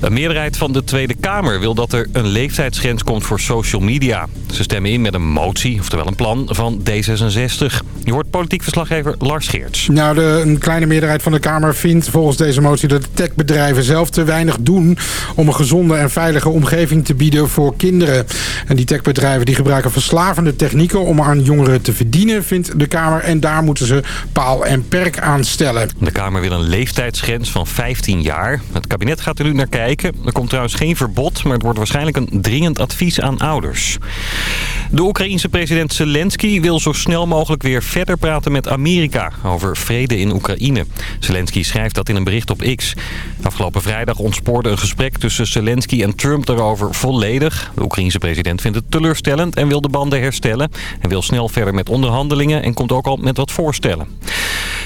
Een meerderheid van de Tweede Kamer wil dat er een leeftijdsgrens komt voor social media. Ze stemmen in met een motie, oftewel een plan, van D66. Je hoort politiek verslaggever Lars Geerts. Nou, de, een kleine meerderheid van de Kamer vindt volgens deze motie dat de techbedrijven zelf te weinig doen om een gezonde en veilige omgeving te bieden voor kinderen. En die techbedrijven die gebruiken verslavende technieken om aan jongeren te verdienen, vindt de Kamer. En daar moeten ze paal en perk aan stellen. De Kamer wil een leeftijdsgrens van 15 jaar. Het kabinet gaat er nu naar kijken er komt trouwens geen verbod, maar het wordt waarschijnlijk een dringend advies aan ouders. De Oekraïense president Zelensky wil zo snel mogelijk weer verder praten met Amerika over vrede in Oekraïne. Zelensky schrijft dat in een bericht op X. Afgelopen vrijdag ontspoorde een gesprek tussen Zelensky en Trump daarover volledig. De Oekraïense president vindt het teleurstellend en wil de banden herstellen. Hij wil snel verder met onderhandelingen en komt ook al met wat voorstellen.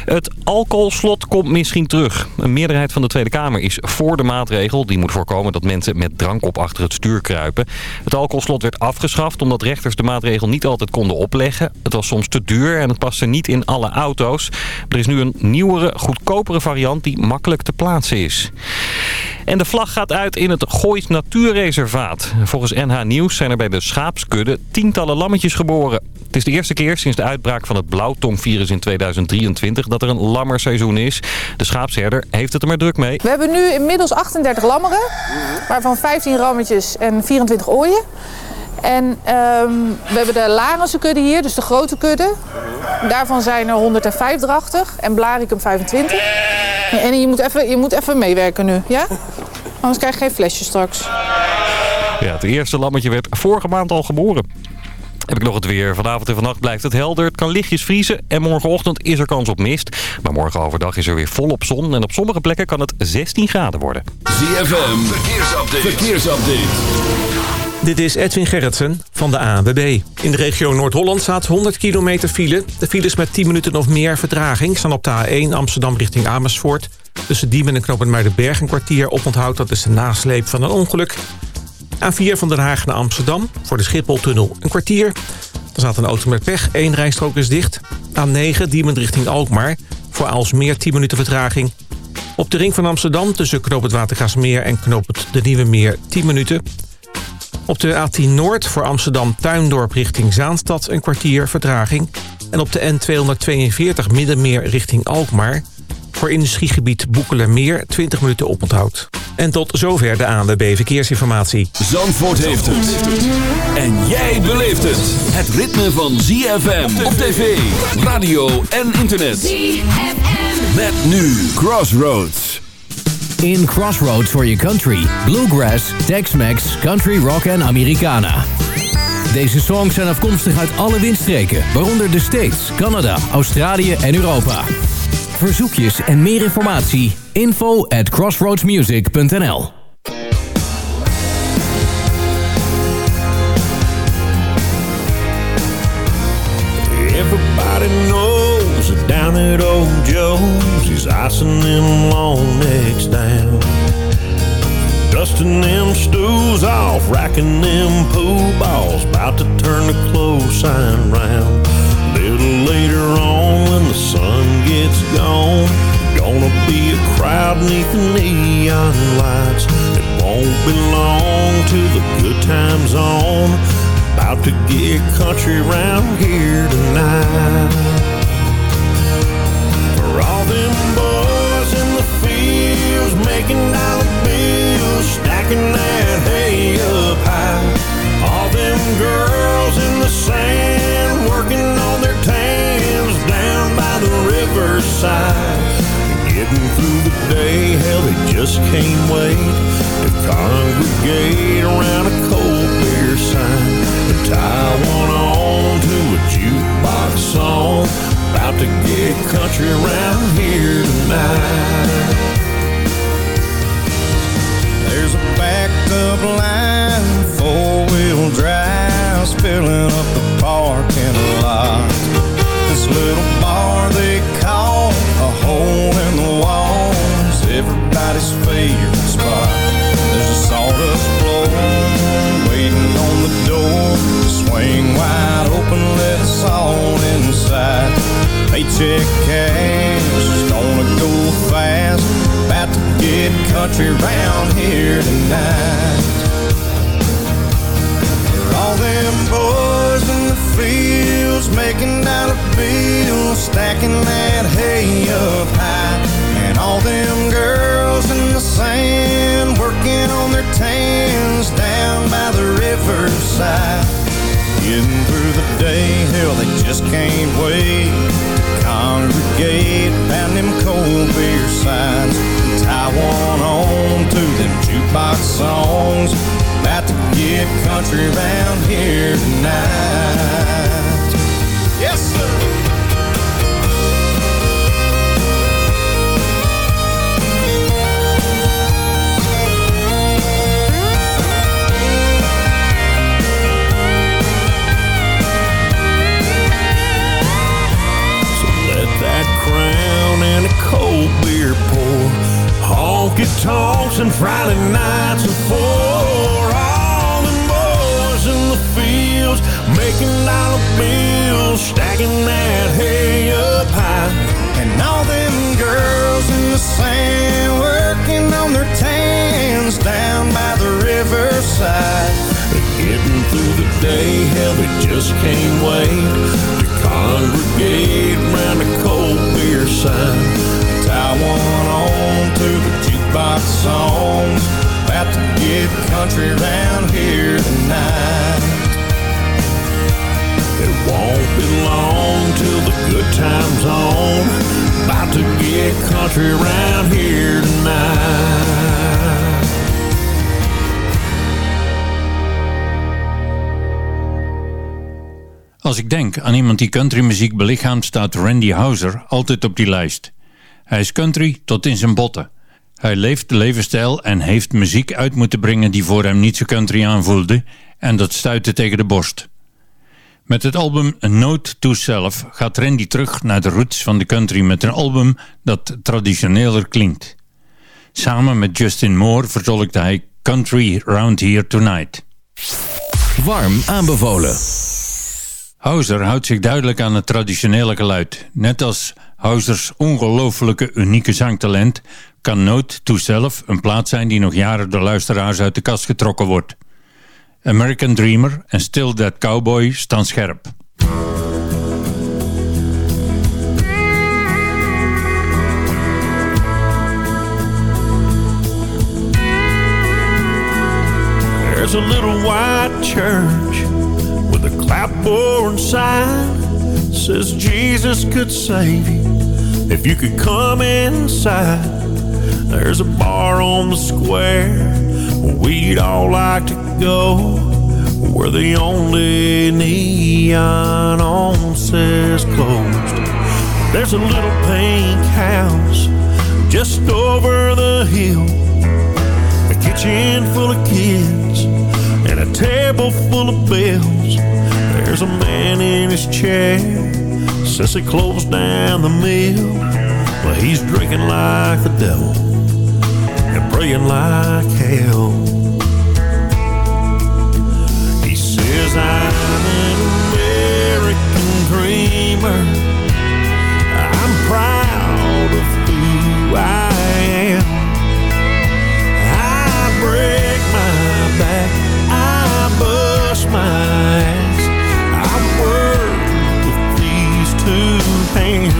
Het alcoholslot komt misschien terug. Een meerderheid van de Tweede Kamer is voor de maatregel. Die moet voorkomen dat mensen met drank op achter het stuur kruipen. Het alcoholslot werd afgeschaft omdat rechters de maatregel niet altijd konden opleggen. Het was soms te duur en het paste niet in alle auto's. Er is nu een nieuwere, goedkopere variant die makkelijk te plaatsen is. En de vlag gaat uit in het Goois Natuurreservaat. Volgens NH Nieuws zijn er bij de schaapskudde tientallen lammetjes geboren. Het is de eerste keer sinds de uitbraak van het blauwtongvirus in 2023 dat er een lammerseizoen is. De schaapsherder heeft het er maar druk mee. We hebben nu inmiddels 38 waarvan 15 rammetjes en 24 ooien. En um, we hebben de Larense kudde hier, dus de grote kudde. Daarvan zijn er 105 drachtig en Blaricum 25. En je moet even, je moet even meewerken nu, ja? Anders krijg je geen flesje straks. Ja, het eerste lammetje werd vorige maand al geboren. Heb ik nog het weer. Vanavond en vannacht blijft het helder. Het kan lichtjes vriezen en morgenochtend is er kans op mist. Maar morgen overdag is er weer volop zon. En op sommige plekken kan het 16 graden worden. ZFM, verkeersupdate. verkeersupdate. Dit is Edwin Gerritsen van de ANWB. In de regio Noord-Holland staat 100 kilometer file. De files met 10 minuten of meer vertraging staan op de A1 Amsterdam richting Amersfoort. Tussen Diemen en Knoppen Muidenberg een kwartier oponthoud. Dat is de nasleep van een ongeluk. A4 van Den Haag naar Amsterdam voor de Schipholtunnel een kwartier. Er staat een auto met pech, één rijstrook is dicht. A9 Diemen richting Alkmaar voor Aalsmeer 10 minuten vertraging. Op de ring van Amsterdam tussen Knoop het Watergasmeer en Knoop het de Nieuwe Meer 10 minuten. Op de A10 Noord voor Amsterdam Tuindorp richting Zaanstad een kwartier vertraging. En op de N242 Middenmeer richting Alkmaar voor industriegebied Boekelermeer 20 minuten oponthoud. En tot zover de ANWB Verkeersinformatie. Zandvoort heeft het. En jij beleeft het. Het ritme van ZFM op tv, radio en internet. ZFM. Met nu Crossroads. In Crossroads for your country. Bluegrass, Tex-Mex, Country Rock en Americana. Deze songs zijn afkomstig uit alle windstreken, waaronder de States, Canada, Australië en Europa verzoekjes en meer informatie. Info at crossroadsmusic.nl Everybody knows down at old Joe's He's icing them long Dusting them stools off, racking them pool balls About to turn the close sign round. Little later on when the sun gets gone Gonna be a crowd neath the neon lights. It won't be long till the good time's on. About to get country round here tonight. For all them boys in the fields Making dollar bills Stacking that hay up high All them girls in the sand Working on their tans down by the riverside. Getting through the day, hell, they just can't wait to congregate around a cold beer sign and tie one on to a jukebox song. About to get country around here tonight. Backed line, four-wheel drive, filling up the parking lot. This little bar they call a hole in the wall is everybody's favorite spot. There's a sawdust floor waiting on the door. Swing wide open, let us all inside. Paycheck cash country round here tonight. All them boys in the fields making dollar bills, stacking that hay up high. And all them girls in the sand working on their tans down by the riverside. Getting through the day, hell, they just can't wait. Congregate round them cold beer signs. Tie one on to them jukebox songs. About to get country round here tonight. Yes, sir. Cold beer pour. Honky tonks and Friday nights and four. All them boys in the fields making dollar bills, stacking that hay up high. And all them girls in the sand working on their tans down by the riverside. Getting through the day, hell, they just can't wait to congregate around a cold beer sign. One on to the jukebox songs. About to get country round here tonight. It won't be long till the good time's on. About to get country round here tonight. Als ik denk aan iemand die countrymuziek belichaamt, staat Randy Houser altijd op die lijst. Hij is country tot in zijn botten. Hij leeft de levensstijl en heeft muziek uit moeten brengen die voor hem niet zo country aanvoelde en dat stuitte tegen de borst. Met het album A Note to Self gaat Randy terug naar de roots van de country met een album dat traditioneler klinkt. Samen met Justin Moore verzolkte hij Country Round Here Tonight. Warm aanbevolen. Houser houdt zich duidelijk aan het traditionele geluid. Net als Housers ongelooflijke unieke zangtalent kan Note to Self een plaat zijn die nog jaren door luisteraars uit de kast getrokken wordt. American Dreamer en Still That Cowboy staan scherp. There's a little white church with a clapboard sign says Jesus could save you if you could come inside. There's a bar on the square we'd all like to go, where the only neon on says closed. There's a little pink house just over the hill a kitchen full of kids and a table full of bills. There's a man in his chair since they closed down the mill. Well, he's drinking like the devil and praying like hell. He says, I'm an American dreamer. I'm proud of who I two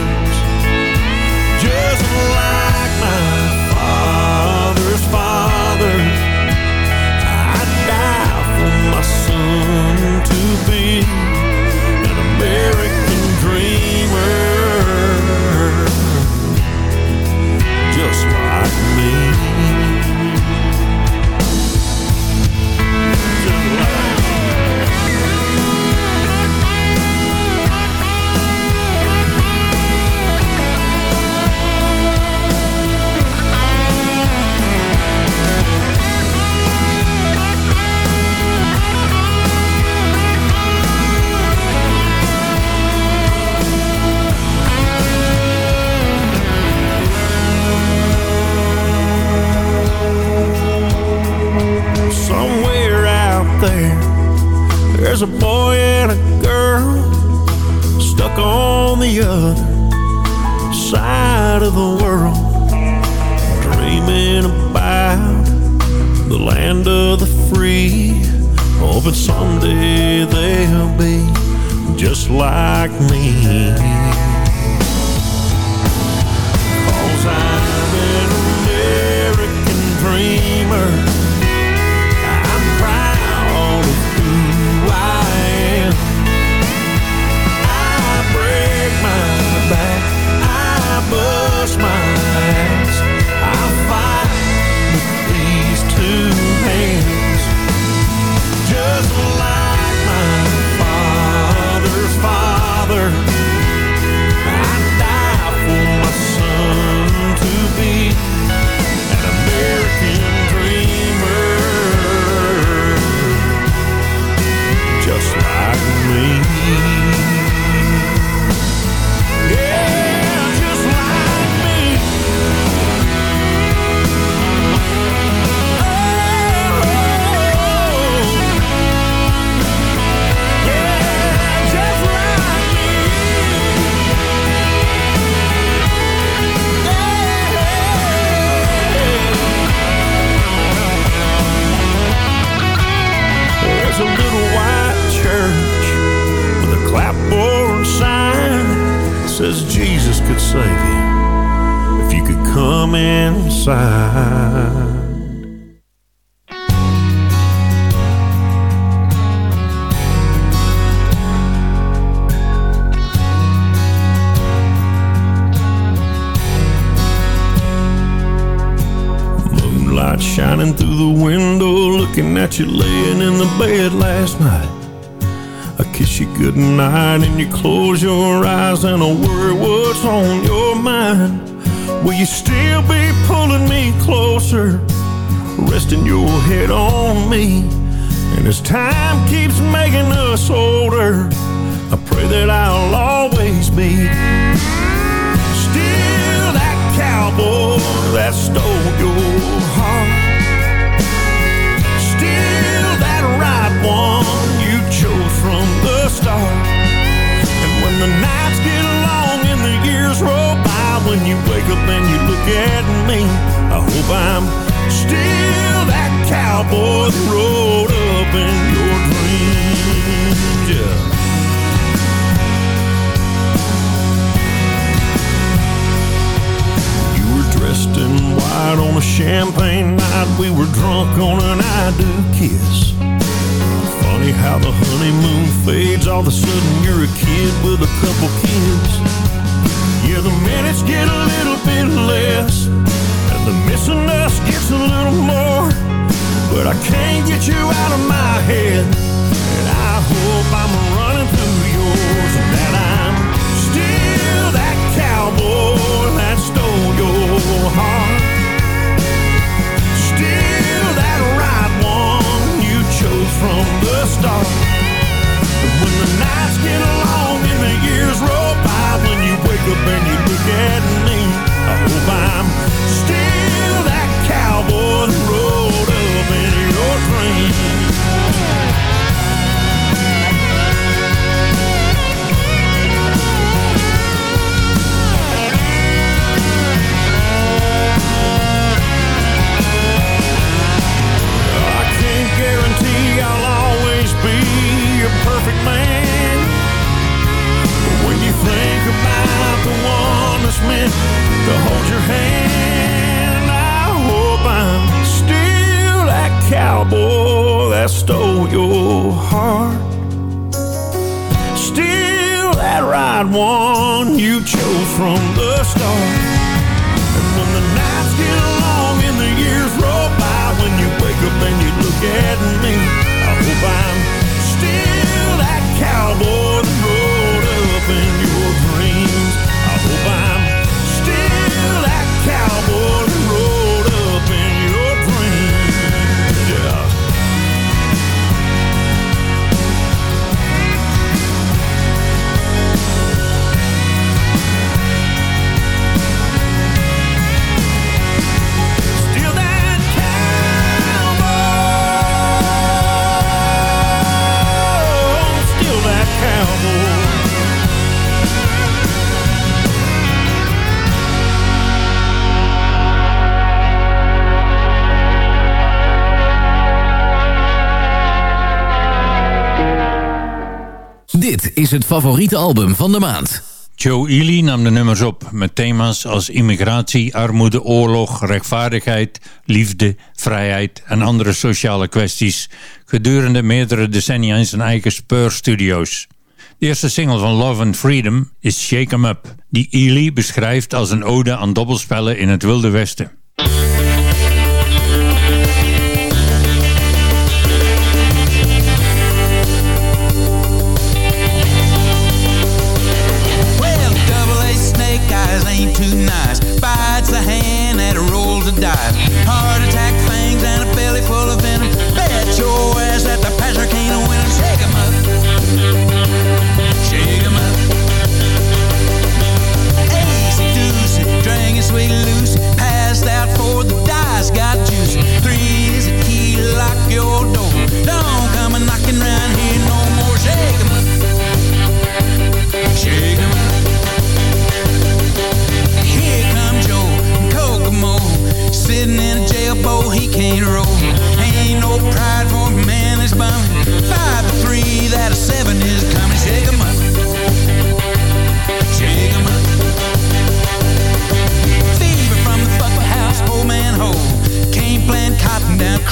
You if you could come inside. Moonlight shining through the window, looking at you laying in the bed last night. Kiss you goodnight and you close your eyes and I worry what's on your mind. Will you still be pulling me closer, resting your head on me? And as time keeps making us older, I pray that I'll always be still that cowboy that stole your heart. Start. And when the nights get long and the years roll by, when you wake up and you look at me, I hope I'm still that cowboy that rode up in your dreams. Yeah. You were dressed in white on a champagne night. We were drunk on an I do kiss. Funny how the honeymoon fades. All of a sudden you're a kid with a couple kids. Yeah, the minutes get a little bit less. And the missing us gets a little more. But I can't get you out of my head. is het favoriete album van de maand. Joe Ely nam de nummers op met thema's als immigratie, armoede, oorlog, rechtvaardigheid, liefde, vrijheid en andere sociale kwesties gedurende meerdere decennia in zijn eigen speurstudio's. De eerste single van Love and Freedom is Shake 'em Up, die Ely beschrijft als een ode aan dobbelspellen in het Wilde Westen.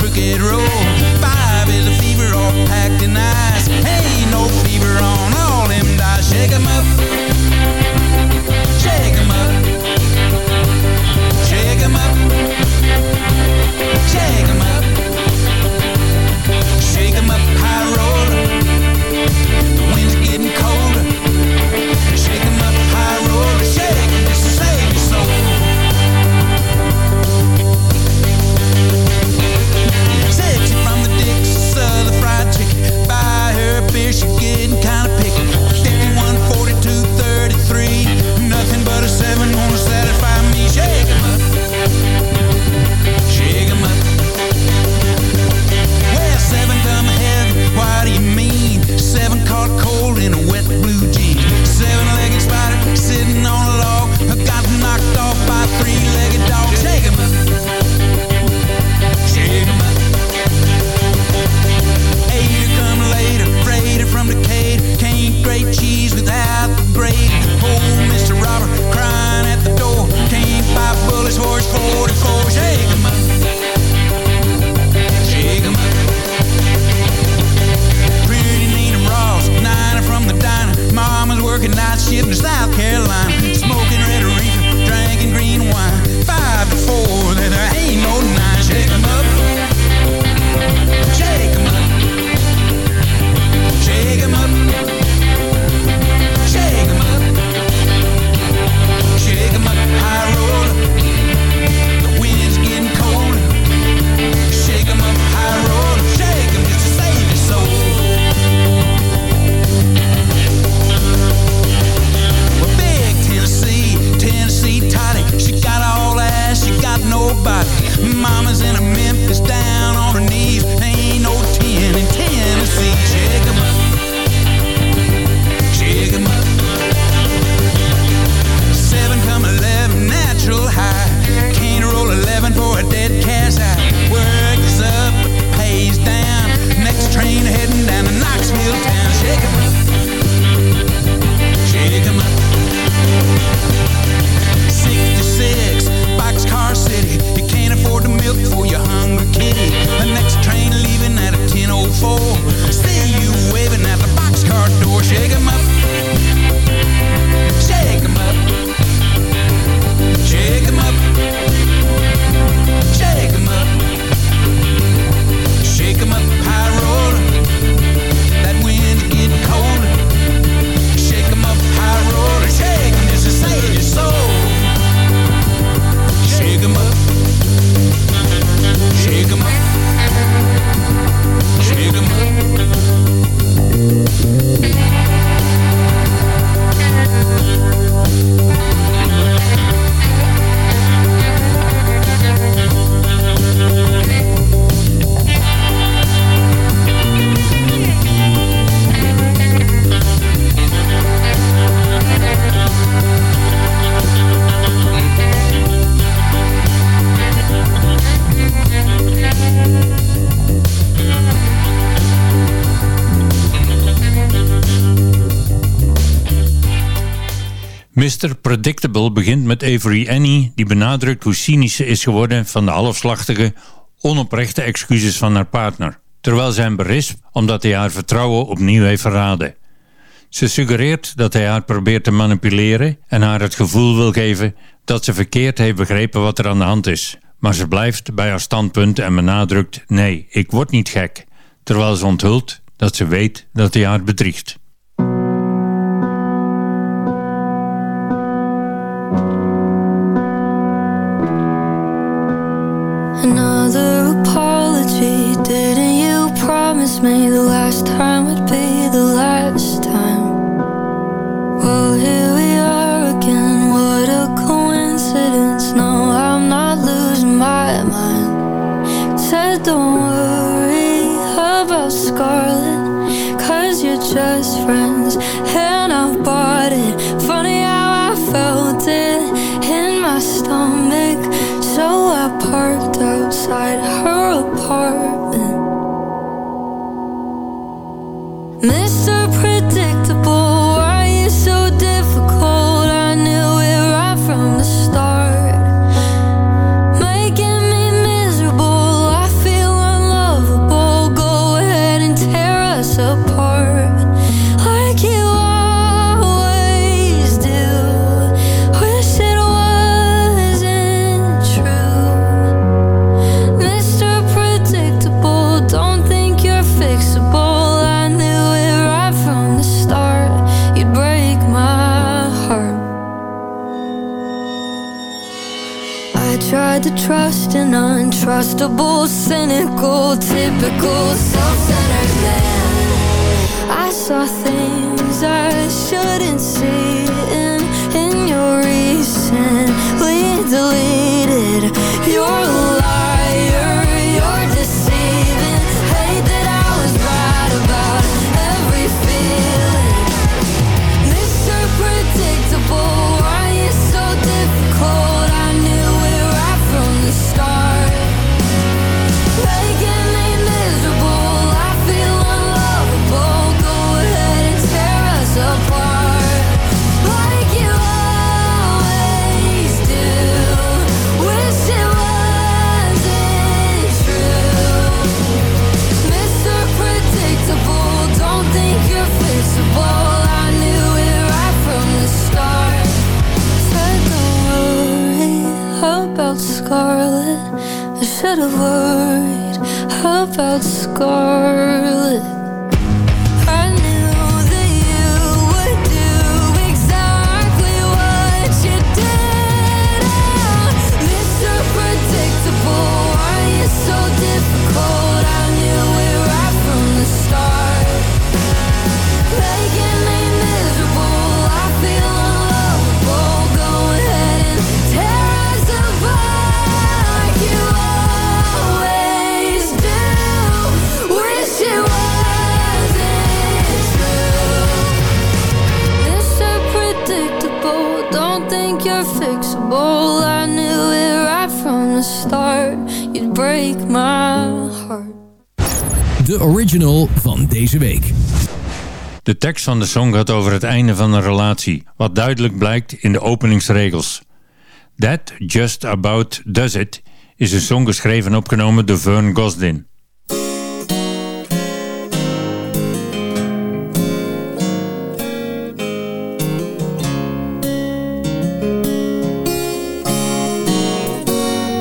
crooked road. Predictable begint met Avery Annie... die benadrukt hoe cynisch ze is geworden... van de halfslachtige, onoprechte excuses van haar partner. Terwijl zij hem berispt omdat hij haar vertrouwen opnieuw heeft verraden. Ze suggereert dat hij haar probeert te manipuleren... en haar het gevoel wil geven dat ze verkeerd heeft begrepen wat er aan de hand is. Maar ze blijft bij haar standpunt en benadrukt... nee, ik word niet gek. Terwijl ze onthult dat ze weet dat hij haar bedriegt. Me untrustable, cynical, typical, tekst van de song gaat over het einde van een relatie, wat duidelijk blijkt in de openingsregels. That Just About Does It is een song geschreven en opgenomen door Vern Gosdin.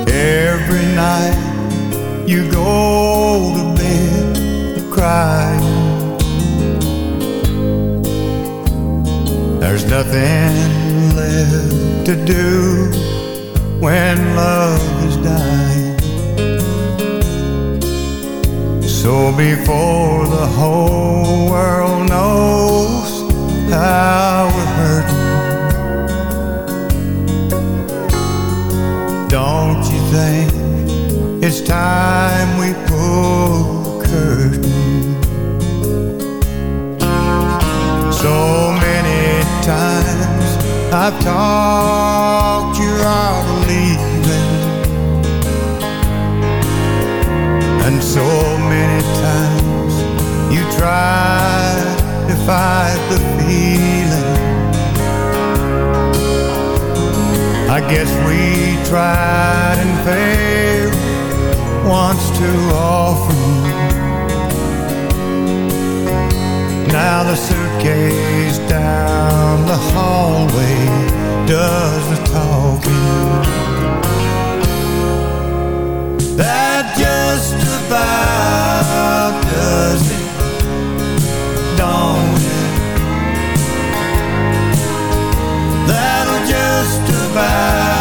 Every night you go There's nothing left to do when love is dying. So before the whole world knows how we're hurting. Don't you think it's time we pull I've talked you out of leaving, and so many times you tried to fight the feeling. I guess we tried and failed once too often. Now the suitcase down the hallway does the talking. That just about does it, don't it? That'll just about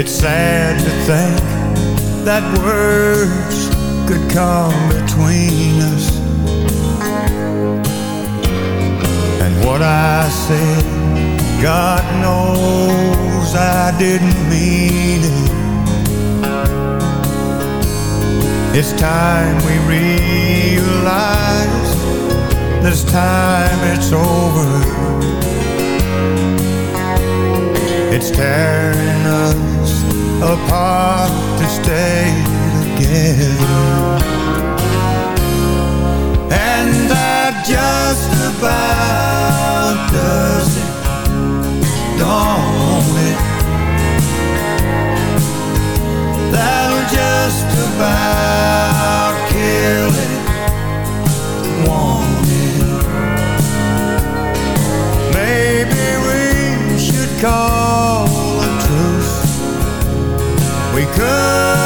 It's sad to think that words could come between us. And what I said, God knows I didn't mean it. It's time we realize this time it's over. It's tearing us apart to stay together. And that just about does it, don't it? That'll just about kill it, won't it? Maybe we should call a truce. We could,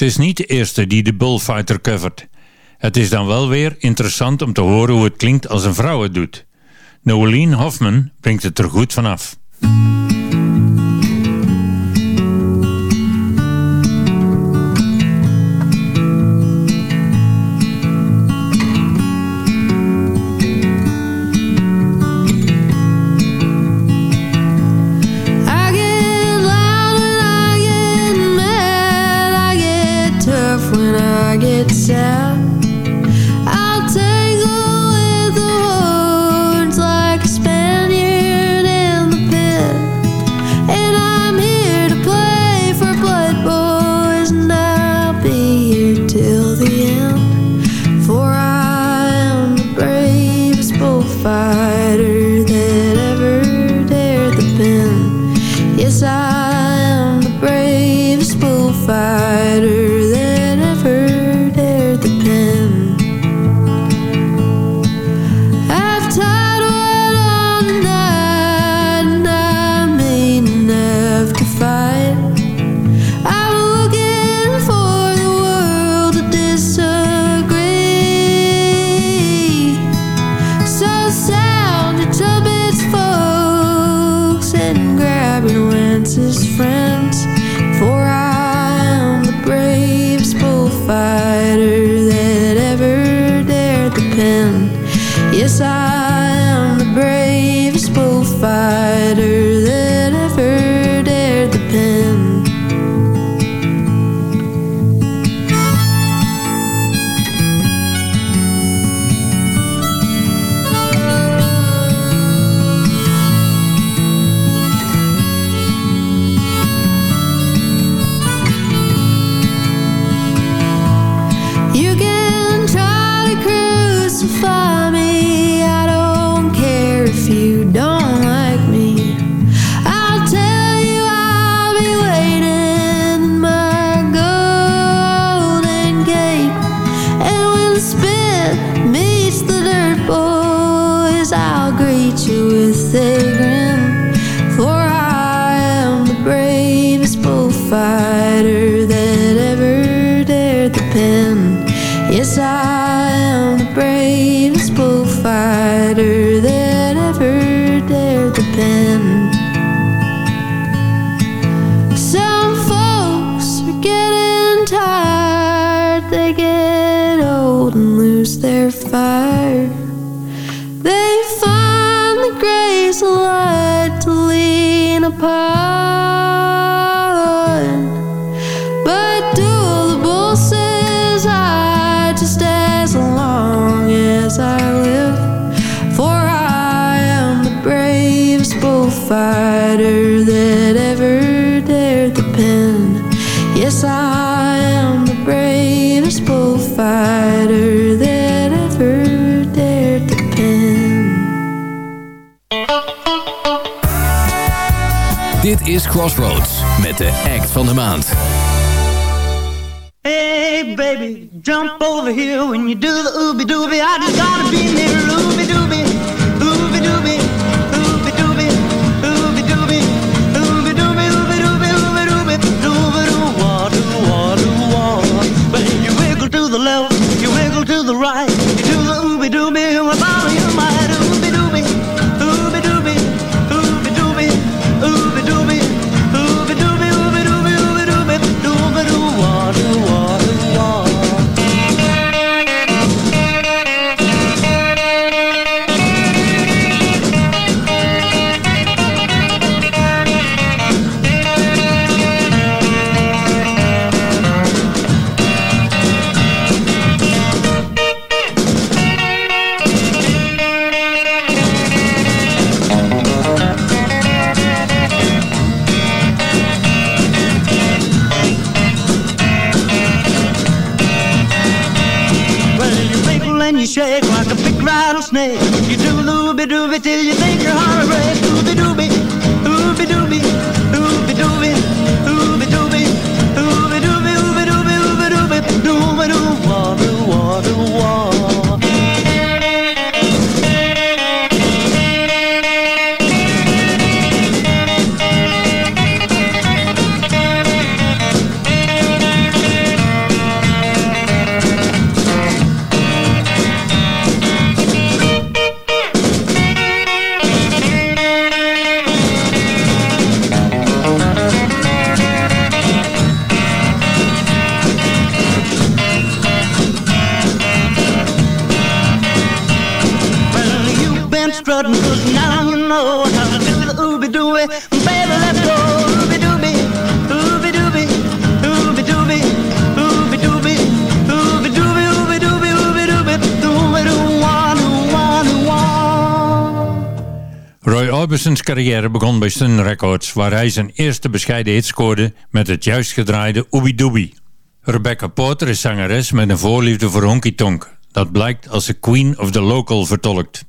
Ze is niet de eerste die de Bullfighter covert. Het is dan wel weer interessant om te horen hoe het klinkt als een vrouw het doet. Noeline Hoffman brengt het er goed vanaf. I is Crossroads met de act van de maand. Hey baby, jump over here when you do the ooby-dooby. I just gotta be near ooby-dooby. carrière begon bij Sun Records, waar hij zijn eerste bescheiden hit scoorde met het juist gedraaide Ooby Dooby. Rebecca Porter is zangeres met een voorliefde voor honky tonk. Dat blijkt als ze Queen of the Local vertolkt.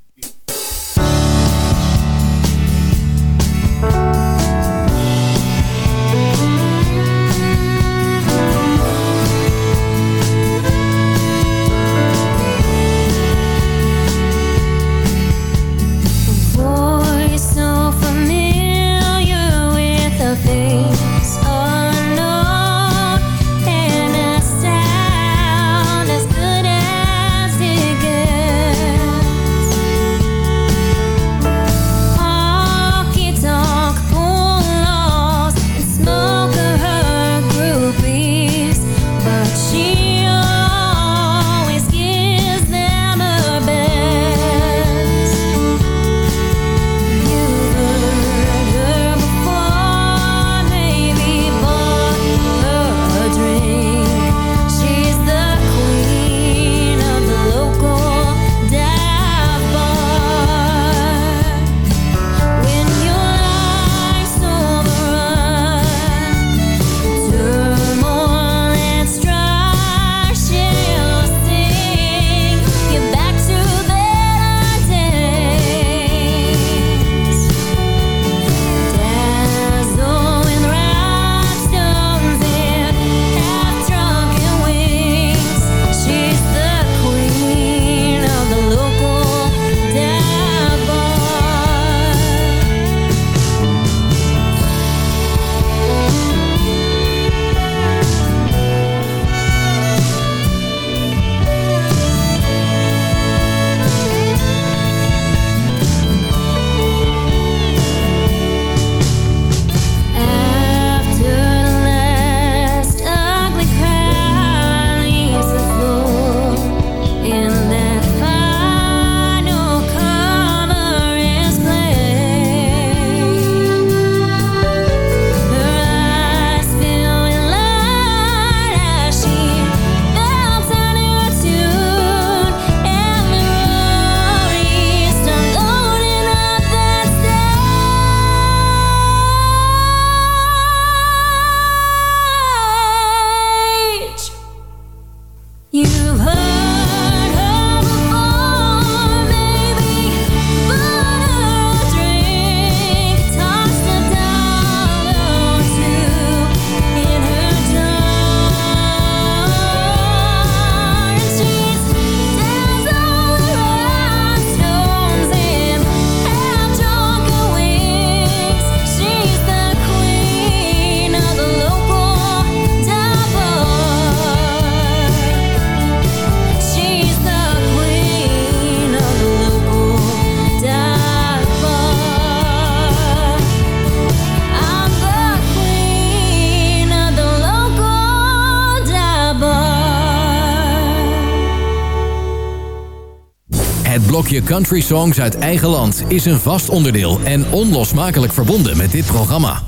Blokje country songs uit eigen land is een vast onderdeel en onlosmakelijk verbonden met dit programma.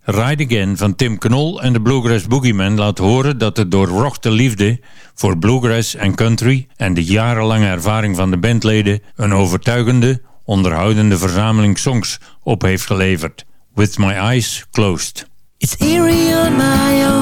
Ride Again van Tim Knol en de Bluegrass Boogeyman laat horen dat het door rochte liefde voor bluegrass en country en de jarenlange ervaring van de bandleden een overtuigende, onderhoudende verzameling songs op heeft geleverd. With My Eyes Closed. It's eerie on my own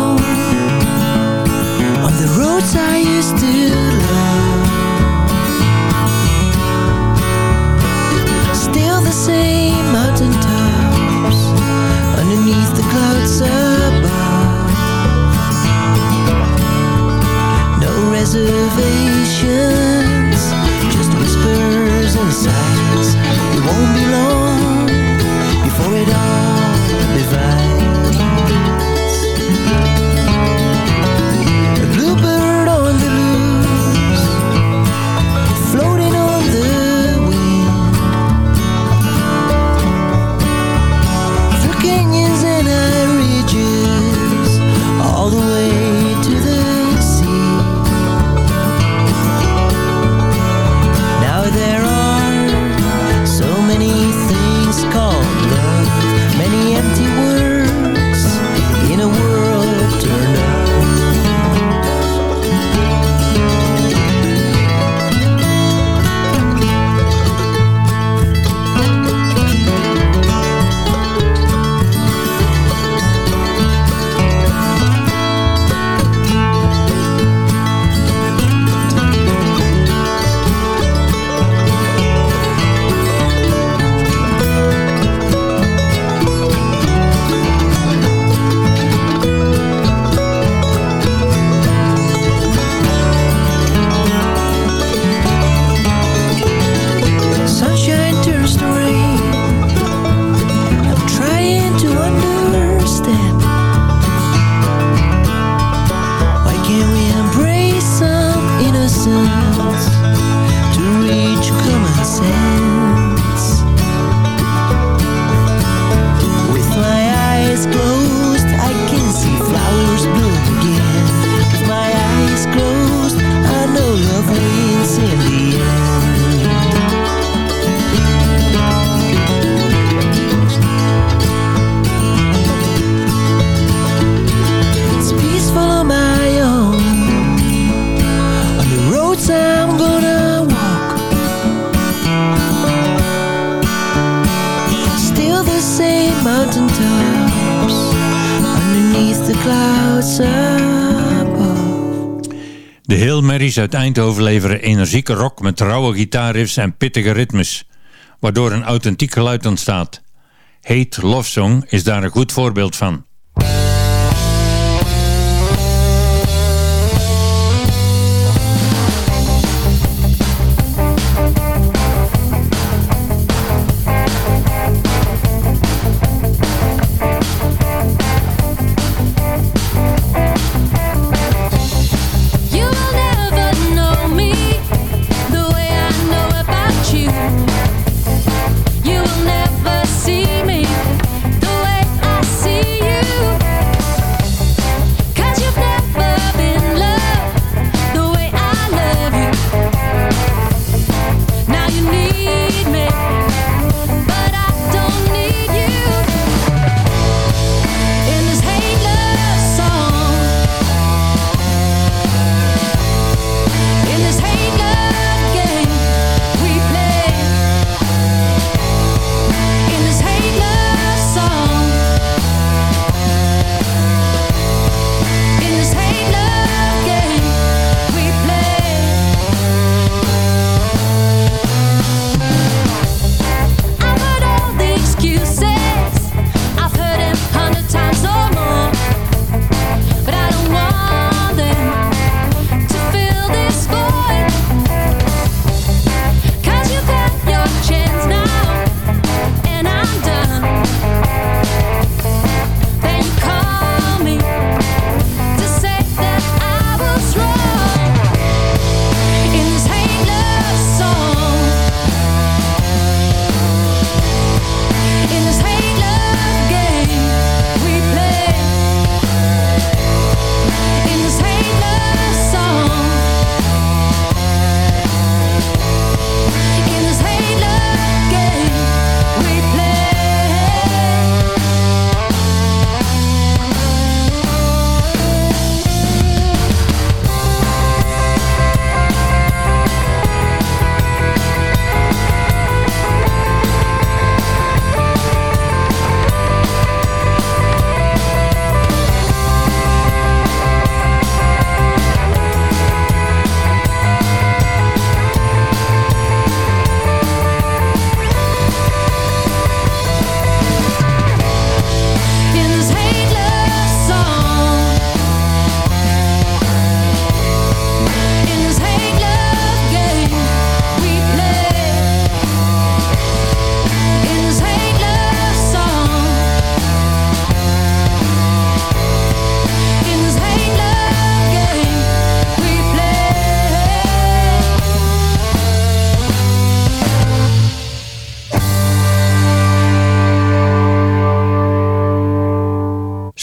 Uit Eindhoven leveren energieke rock met rauwe gitaarriffs en pittige ritmes, waardoor een authentiek geluid ontstaat. Hate Love Song is daar een goed voorbeeld van.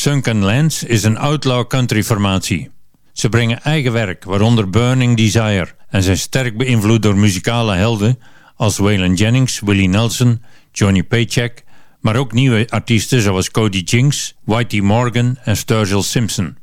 Sunken Lands is een outlaw country formatie. Ze brengen eigen werk, waaronder Burning Desire, en zijn sterk beïnvloed door muzikale helden als Waylon Jennings, Willie Nelson, Johnny Paycheck, maar ook nieuwe artiesten zoals Cody Jinks, Whitey Morgan en Sturgill Simpson.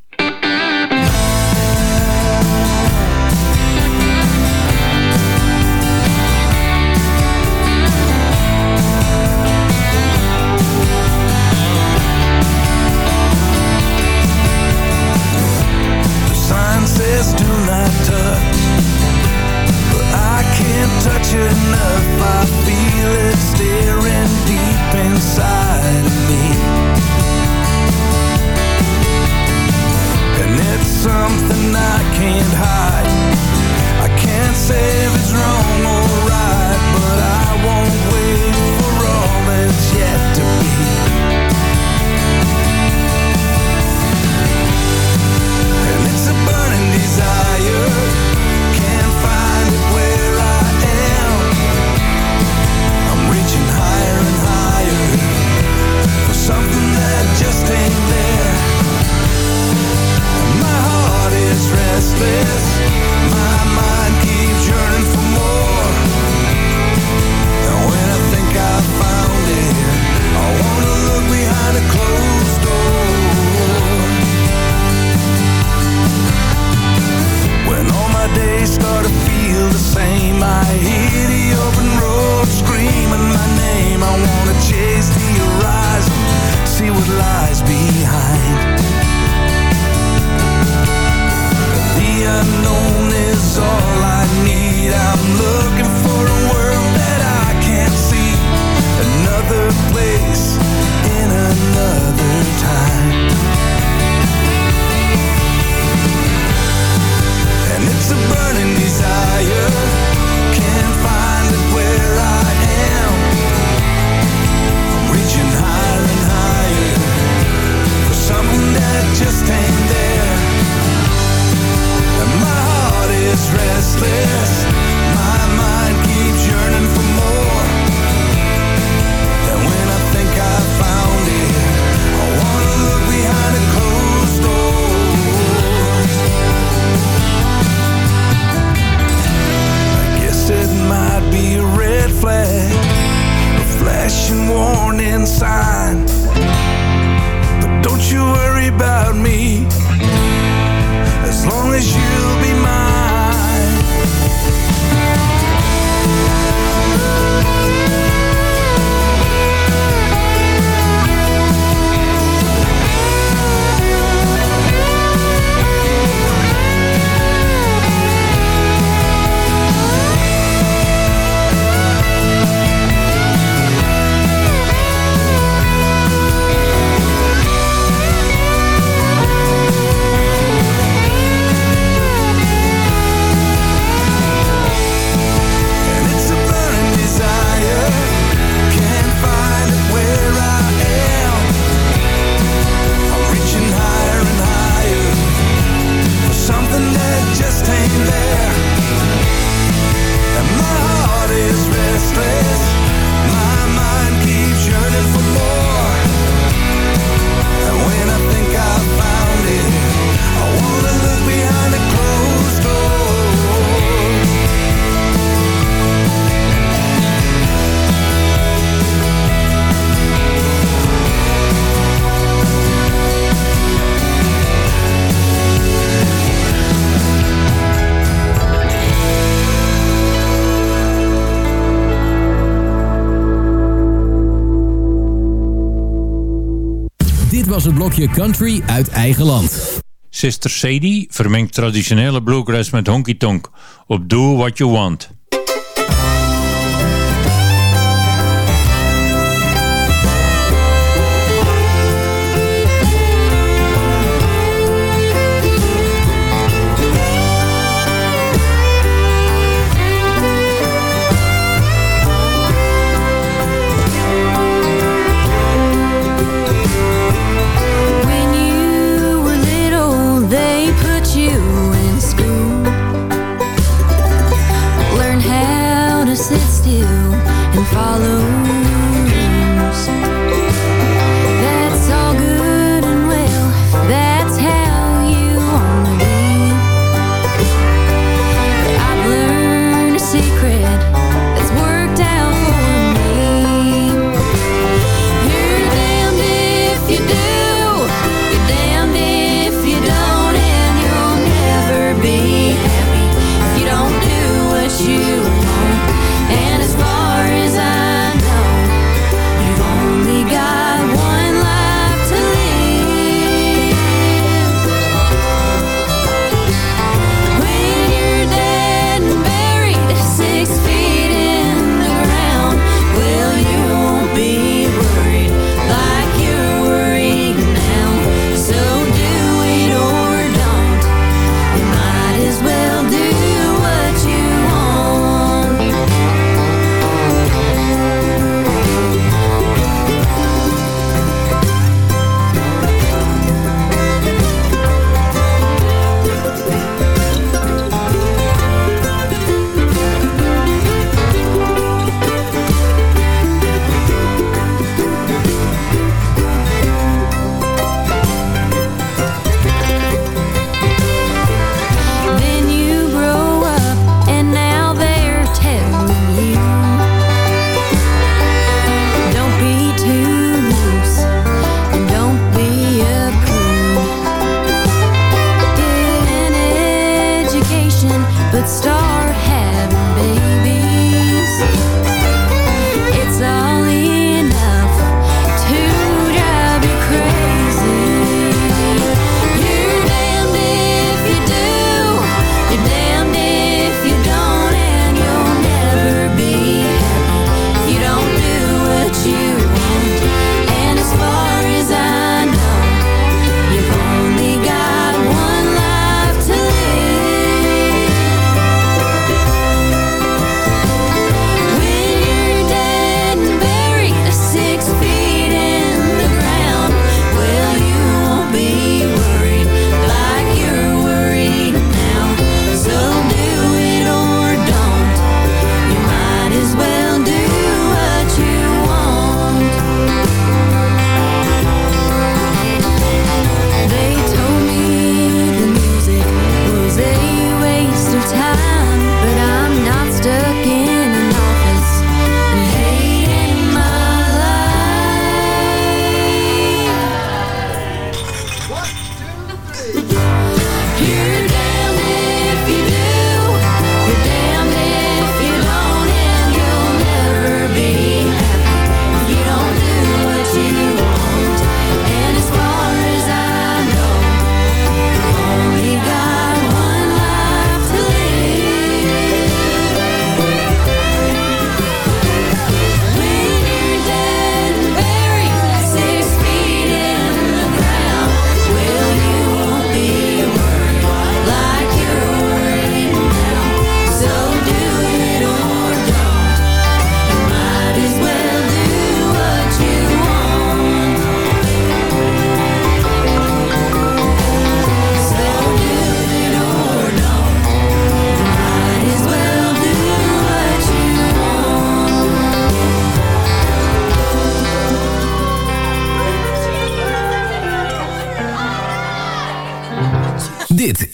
all I need. I'm looking blokje country uit eigen land. Sister Sadie vermengt traditionele bluegrass met honky tonk op Do What You Want.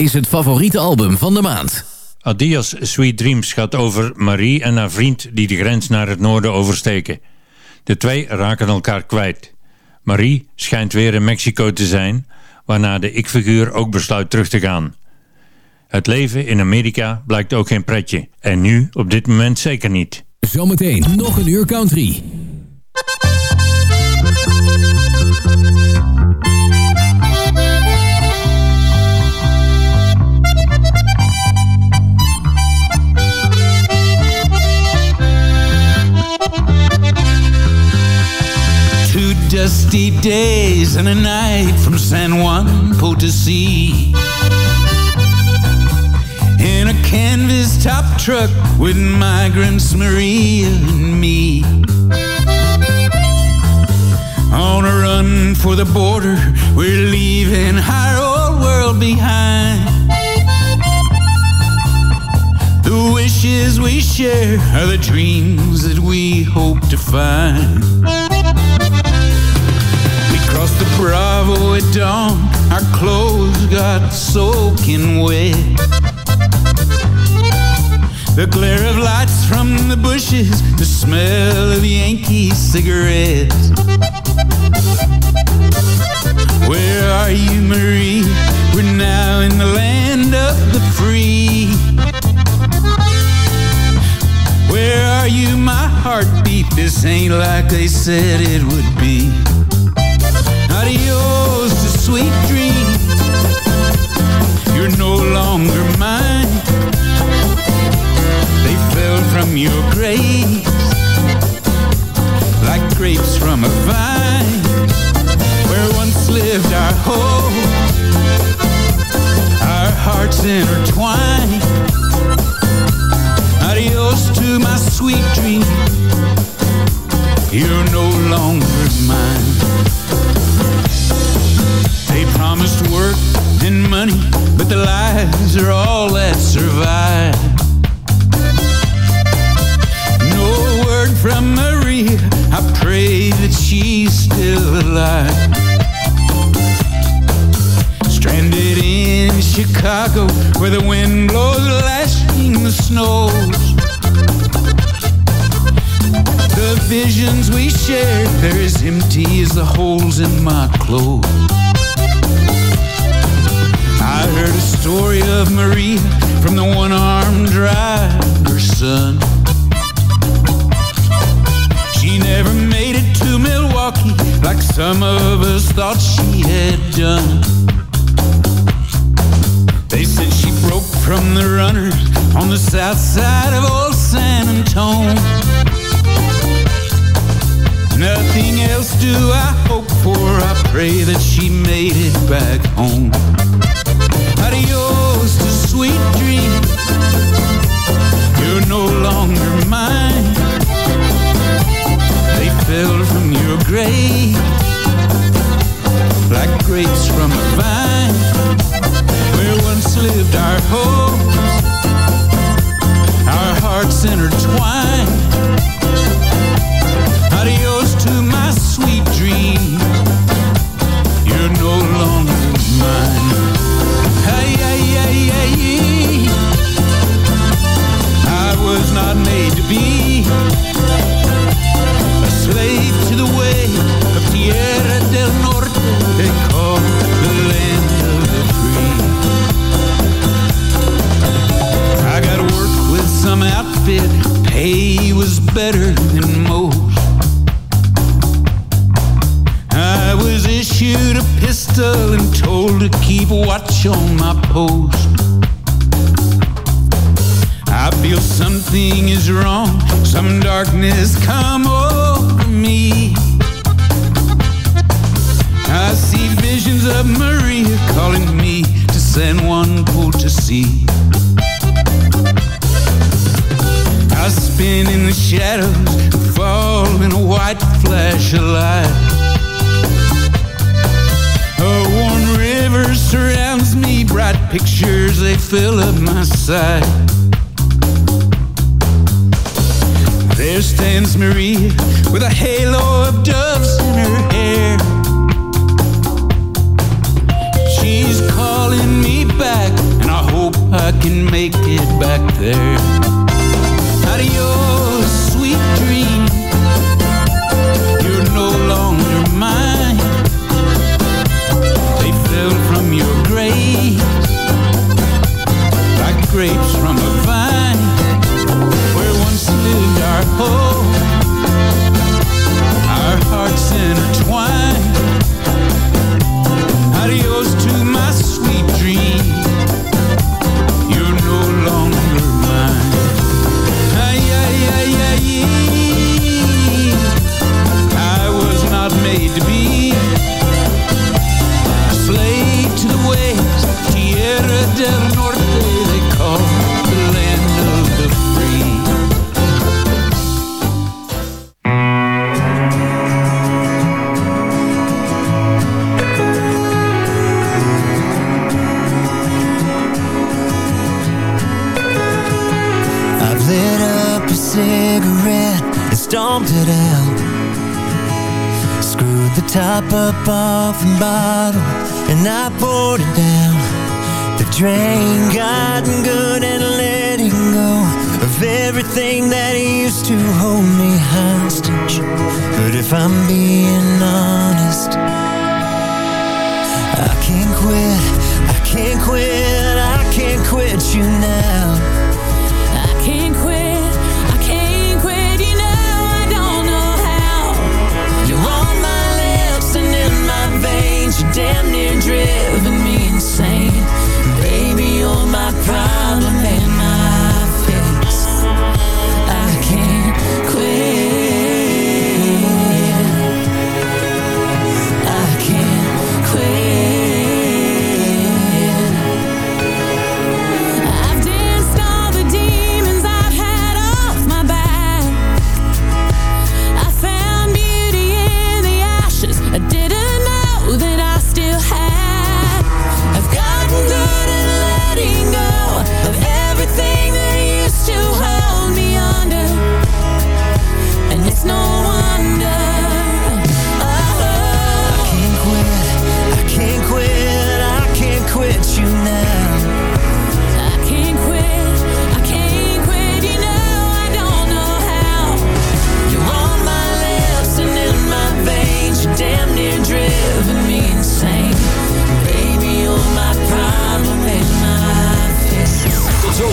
Is het favoriete album van de maand. Adias Sweet Dreams gaat over Marie en haar vriend die de grens naar het noorden oversteken. De twee raken elkaar kwijt. Marie schijnt weer in Mexico te zijn, waarna de ik-figuur ook besluit terug te gaan. Het leven in Amerika blijkt ook geen pretje. En nu op dit moment zeker niet. Zometeen nog een uur country. Days and a night from San Juan Potosí. In a canvas top truck with migrants Maria and me. On a run for the border, we're leaving our old world behind. The wishes we share are the dreams that we hope to find. Bravo at dawn, our clothes got soaking wet. The glare of lights from the bushes, the smell of Yankee cigarettes. Where are you, Marie? We're now in the land of the free. Where are you, my heartbeat? This ain't like they said it would be. Sweet dreams. You're no longer mine. They fell from your grace like grapes from a vine. Where once lived our hope, our hearts intertwined. Adios to my sweet dream. You're no longer mine. Promised work and money, but the lies are all that survive. No word from Maria. I pray that she's still alive. Stranded in Chicago, where the wind blows lashing the snows. The visions we shared, they're as empty as the holes in my clothes. I heard a story of Maria from the one-armed driver's son. She never made it to Milwaukee like some of us thought she had done. They said she broke from the runners on the south side of old San Antone. Nothing else do I hope for. I pray that she made it back home. Adios to sweet dreams. You're no longer mine. They fell from your grave like grapes from a vine. Where once lived our hopes, our hearts intertwined. Adios to my sweet dream. You're no longer not made to be a slave to the way of Tierra del Norte. They call the land of the free. I got work with some outfit. Pay was better than most. I was issued a pistol and told to keep watch on my post. Something is wrong, some darkness come over me. I see visions of Maria calling me to San Juan Potosí. I spin in the shadows, fall in a white flash of light. A warm river surrounds me, bright pictures they fill up my sight. There stands Maria with a halo of doves in her hair. She's calling me back, and I hope I can make it back there. Adios, sweet dream. You're no longer mine. They fell from your grave like grapes from a our hope, our hearts intertwined. Adios to my Screwed the top up off the bottle and I poured it down. The drain gotten good and letting go of everything that used to hold me hostage. But if I'm being honest, I can't quit, I can't quit, I can't quit you now.